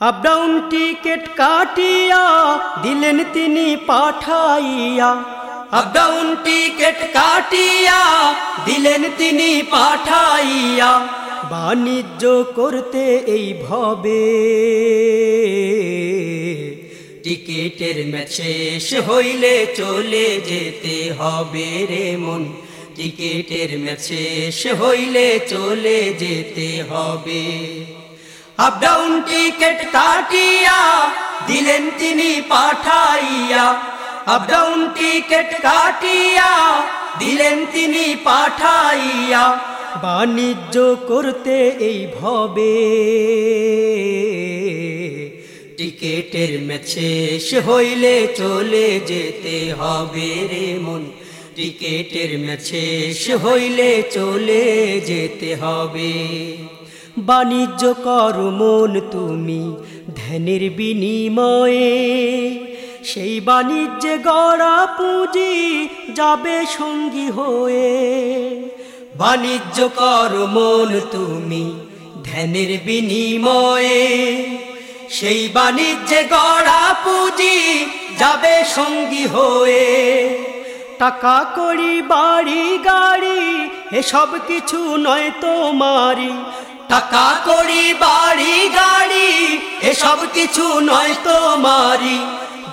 Up down ticket কাটিয়া, দিলেন তিনি পাঠাইয়া। আপ ডাউন টিকেট কাটিয়া, দিলেন তিনি পাঠাইয়া। বাণিজ্য করতে এই ভবে। টিকেটের ম্যাচ শেষ হইলে চলে যেতে হবে রে মন। টিকেটের ম্যাচ শেষ হইলে চলে যেতে হবে। আপ ডাউন টিকেট কাটিয়া দিলেন তিনি পাঠাইয়া। আপ ডাউন টিকেট কাটিয়া দিলেন তিনি পাঠাইয়া। বাণিজ্য করতে এই ভবে। টিকেটের ম্যাচ শেষ হইলে চলে যেতে হবে রে মন। টিকেটের ম্যাচ শেষ হইলে চলে যেতে হবে। বাণিজ্য কর মন তুমি ধ্যানের বিনিময়ে। সেই বাণিজ্যে গড়া পুঁজি যাবে সঙ্গী হয়ে। বাণিজ্য কর মন তুমি ধ্যানের বিনিময়ে। সেই বাণিজ্যে গড়া পুঁজি যাবে সঙ্গী হয়ে। টাকা করি বাড়ি, গাড়ি, এসব কিছু নয় তোমারি টাকা করি বাড়ি, গাড়ি, এসব কিছু নয় তোমারি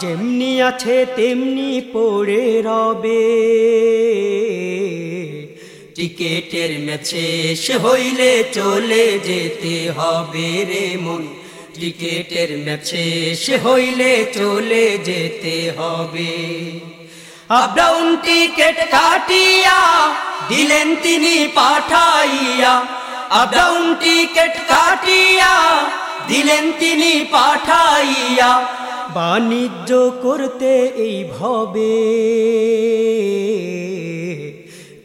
যেমনি আছে তেমনি পড়ে রবে। টিকেটের ম্যাচ শেষ হইলে চলে যেতে হবে রে মন। টিকেটের ম্যাচ শেষ হইলে চলে যেতে হবে। আপ ডাউন টিকেট কাটিয়া, দিলেন তিনি পাঠাইয়া। আপ ডাউন টিকেট কাটিয়া, দিলেন তিনি পাঠাইয়া। বাণিজ্য করতে এই ভবে,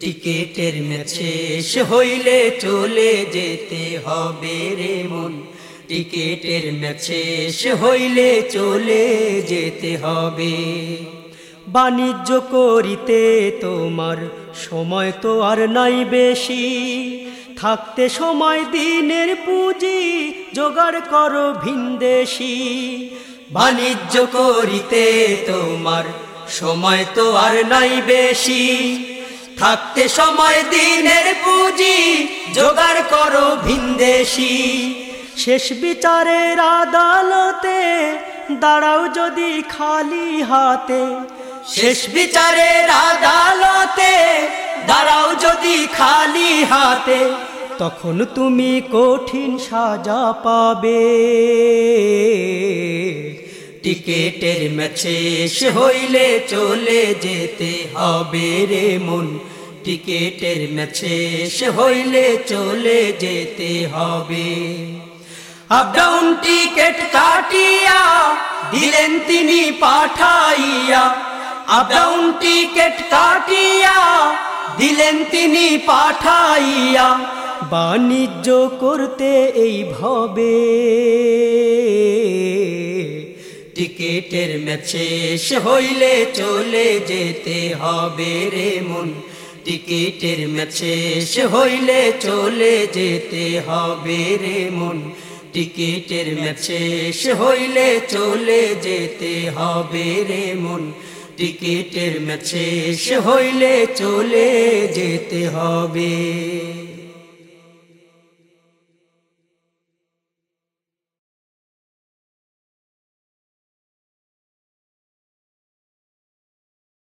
টিকেটের শেষ হইলে চলে যেতে হবে রে মন। টিকেটের শেষ হইলে চলে যেতে হবে। বাণিজ্য করিতে তোমার সময় তো আর নাই বেশি। থাকতে সময় দিনের পুঁজি, জোগাড় করো ভিনদেশি। বাণিজ্য করিতে তোমার সময় তো আর নাই বেশি। থাকতে সময় দিনের পুঁজি, জোগাড় করো ভিনদেশি। শেষ বিচারের আদালতে দাঁড়াও যদি খালি হাতে। শেষ বিচারের আদালতে দাঁড়াও যদি খালি হাতে। তখন তুমি কঠিন সাজা পাবে। টিকেটের শেষ হইলে চলে যেতে হবে রে মন। টিকেটের শেষ হইলে চলে যেতে হবে। আপ ডাউন টিকেট কাটিয়া দিলেন তিনি পাঠাইয়া। আপ ডাউন টিকেট কাটিয়া দিলেন তিনি পাঠাইয়া। বাণিজ্য করতে এই ভবে। টিকেটের ম্যাচ শেষ হইলে চলে যেতে হবে রে মন। টিকেটের ম্যাচ শেষ হইলে চলে যেতে হবে রে মন। টিকেটের ম্যাচ শেষ হইলে চলে যেতে হবে রে মন। টিকেটের ম্যাচ শেষ হইলে চলে যেতে হবে।